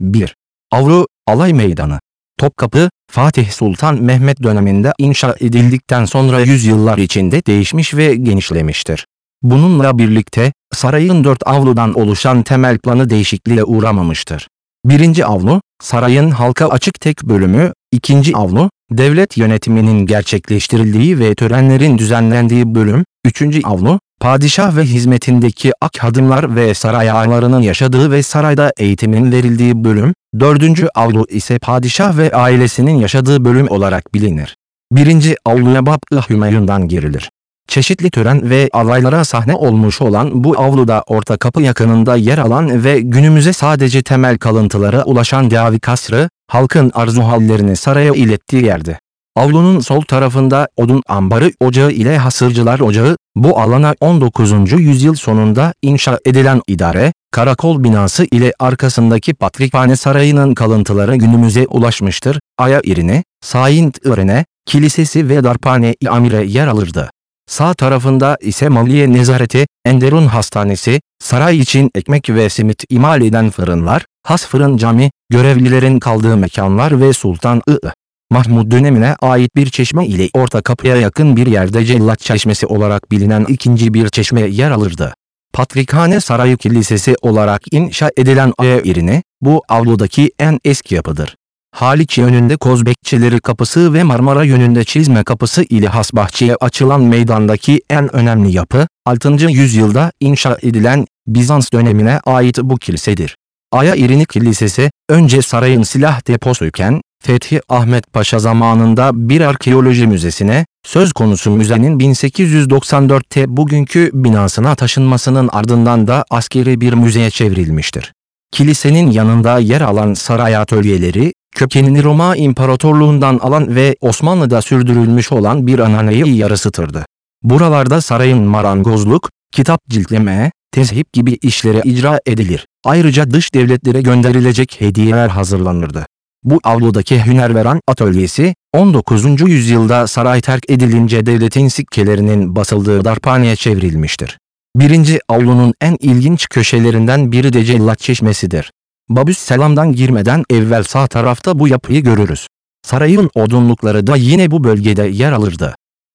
1. Avlu, Alay Meydanı. Topkapı, Fatih Sultan Mehmet döneminde inşa edildikten sonra yüzyıllar içinde değişmiş ve genişlemiştir. Bununla birlikte, sarayın dört avludan oluşan temel planı değişikliğe uğramamıştır. Birinci avlu, sarayın halka açık tek bölümü, ikinci avlu, devlet yönetiminin gerçekleştirildiği ve törenlerin düzenlendiği bölüm, üçüncü avlu, padişah ve hizmetindeki ak hadımlar ve saray ağalarının yaşadığı ve sarayda eğitimin verildiği bölüm, dördüncü avlu ise padişah ve ailesinin yaşadığı bölüm olarak bilinir. Birinci avluya Bab-ı Hümayun'dan girilir. Çeşitli tören ve alaylara sahne olmuş olan bu avluda orta kapı yakınında yer alan ve günümüze sadece temel kalıntılara ulaşan Gavi Kasrı, halkın arzu hallerini saraya ilettiği yerdi. Avlunun sol tarafında odun ambarı ocağı ile hasırcılar ocağı, bu alana 19. yüzyıl sonunda inşa edilen idare, karakol binası ile arkasındaki Patrikhane Sarayı'nın kalıntıları günümüze ulaşmıştır. Aya irine, Saint Irene, Kilisesi ve Darphane-i Amire yer alırdı. Sağ tarafında ise Maliye Nezareti, Enderun Hastanesi, saray için ekmek ve simit imal eden fırınlar, has fırın cami, görevlilerin kaldığı mekanlar ve Sultan I. Mahmud dönemine ait bir çeşme ile orta kapıya yakın bir yerde Cellat Çeşmesi olarak bilinen ikinci bir çeşme yer alırdı. Patrikhane Sarayı Kilisesi olarak inşa edilen yerine bu avludaki en eski yapıdır. Haliç yönünde Kozbekçileri Kapısı ve Marmara yönünde Çizme Kapısı ile Hasbahçe'ye açılan meydandaki en önemli yapı, 6. yüzyılda inşa edilen Bizans dönemine ait bu kilisedir. Aya İrinik Kilisesi, önce sarayın silah deposuyken, Fethi Ahmet Paşa zamanında bir arkeoloji müzesine, söz konusu müzenin 1894'te bugünkü binasına taşınmasının ardından da askeri bir müzeye çevrilmiştir. Kilisenin yanında yer alan saray atölyeleri, kökenini Roma İmparatorluğundan alan ve Osmanlı'da sürdürülmüş olan bir ananeyi yarısıtırdı. Buralarda sarayın marangozluk, kitap ciltleme, tezhip gibi işlere icra edilir. Ayrıca dış devletlere gönderilecek hediyeler hazırlanırdı. Bu avludaki Hünerveran atölyesi, 19. yüzyılda saray terk edilince devletin sikkelerinin basıldığı darphaneye çevrilmiştir. Birinci avlunun en ilginç köşelerinden biri de Cellat Çeşmesi'dir. Babüs Selam'dan girmeden evvel sağ tarafta bu yapıyı görürüz. Sarayın odunlukları da yine bu bölgede yer alırdı.